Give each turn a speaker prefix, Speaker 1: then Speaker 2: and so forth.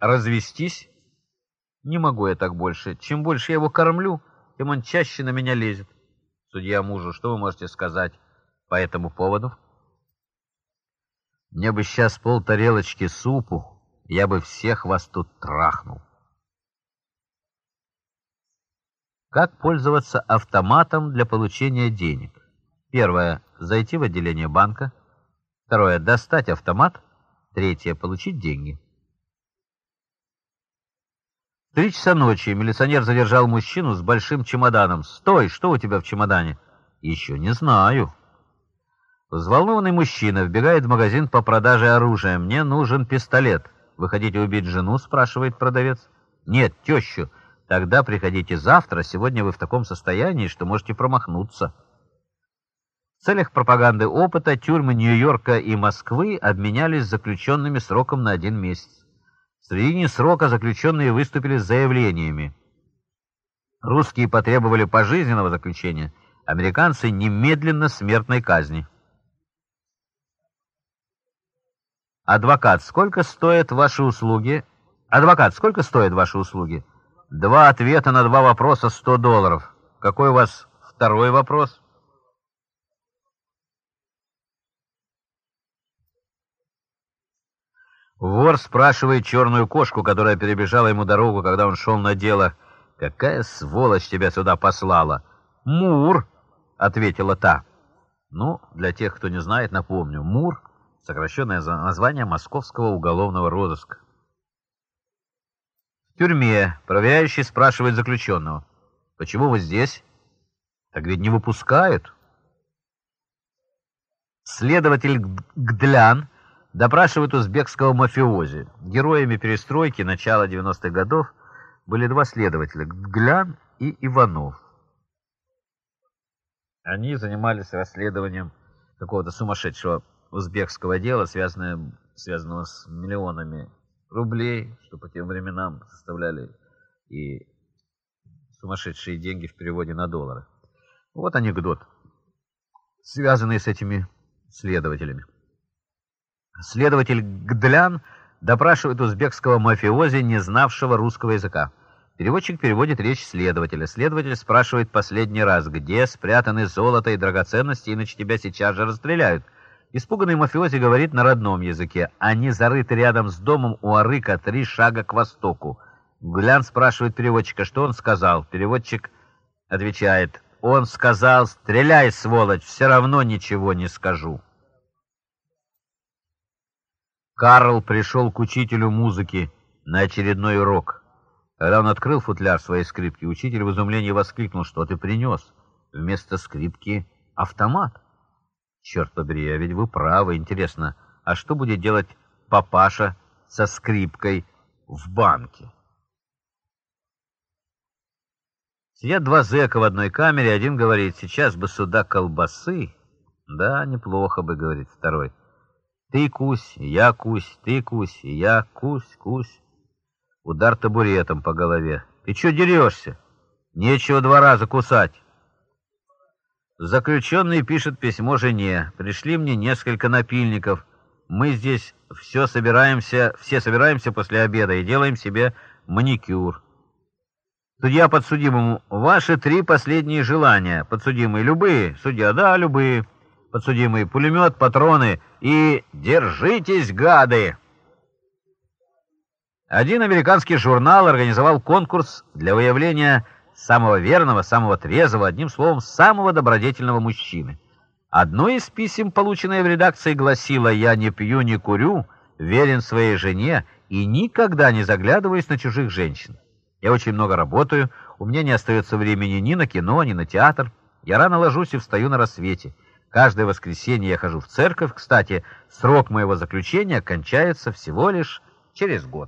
Speaker 1: развестись? Не могу я так больше. Чем больше я его кормлю, тем он чаще на меня лезет. Судья мужу, что вы можете сказать по этому поводу? Мне бы сейчас пол тарелочки супу, я бы всех вас тут трахнул. Как пользоваться автоматом для получения денег? Первое. Зайти в отделение банка. Второе. Достать автомат. Третье. Получить деньги. Три часа ночи милиционер задержал мужчину с большим чемоданом. «Стой! Что у тебя в чемодане?» «Еще не знаю». Взволнованный мужчина вбегает в магазин по продаже оружия. «Мне нужен пистолет». «Вы хотите убить жену?» — спрашивает продавец. «Нет, тещу. Тогда приходите завтра. Сегодня вы в таком состоянии, что можете промахнуться». В целях пропаганды опыта тюрьмы Нью-Йорка и Москвы обменялись заключенными сроком на один месяц. В середине срока заключенные выступили с заявлениями. Русские потребовали пожизненного заключения, американцы немедленно смертной казни. Адвокат, сколько стоят ваши услуги? Адвокат, сколько стоят ваши услуги? Два ответа на два вопроса 100 долларов. Какой у вас второй вопрос? Вор спрашивает черную кошку, которая перебежала ему дорогу, когда он шел на дело. «Какая сволочь тебя сюда послала?» «Мур», — ответила та. Ну, для тех, кто не знает, напомню. Мур — сокращенное название московского уголовного розыска. В тюрьме проверяющий спрашивает заключенного. «Почему вы здесь?» «Так ведь не выпускают». Следователь Гдлян допрашивают узбекского мафиози. Героями перестройки начала 90-х годов были два следователя — Глян и Иванов. Они занимались расследованием какого-то сумасшедшего узбекского дела, связанного, связанного с миллионами рублей, что по тем временам составляли и сумасшедшие деньги в переводе на доллары. Вот анекдот, связанный с этими следователями. Следователь Гдлян допрашивает узбекского мафиози, не знавшего русского языка. Переводчик переводит речь следователя. Следователь спрашивает последний раз, где спрятаны золото и драгоценности, иначе тебя сейчас же расстреляют. Испуганный мафиози говорит на родном языке. Они зарыты рядом с домом у Арыка, три шага к востоку. Глян спрашивает переводчика, что он сказал. Переводчик отвечает, он сказал, стреляй, сволочь, все равно ничего не скажу. Карл пришел к учителю музыки на очередной урок. Когда он открыл футляр своей скрипки, учитель в изумлении воскликнул, что ты принес. Вместо скрипки автомат. Черт побери, а ведь вы правы. Интересно, а что будет делать папаша со скрипкой в банке? Сидят два зэка в одной камере, один говорит, сейчас бы сюда колбасы. Да, неплохо бы, говорит второй. Ты кусь, я кусь, ты кусь, я кусь, кусь. Удар табуретом по голове. Ты что дерешься? Нечего два раза кусать. Заключенный пишет письмо жене. Пришли мне несколько напильников. Мы здесь все собираемся, все собираемся после обеда и делаем себе маникюр. Судья подсудимому. Ваши три последние желания. Подсудимые любые. Судья. Да, любые подсудимый, пулемет, патроны и «Держитесь, гады!». Один американский журнал организовал конкурс для выявления самого верного, самого трезвого, одним словом, самого добродетельного мужчины. Одно из писем, полученное в редакции, гласило «Я не пью, не курю, верен своей жене и никогда не заглядываюсь на чужих женщин. Я очень много работаю, у меня не остается времени ни на кино, ни на театр. Я рано ложусь и встаю на рассвете». Каждое воскресенье я хожу в церковь. Кстати, срок моего заключения кончается всего лишь через год.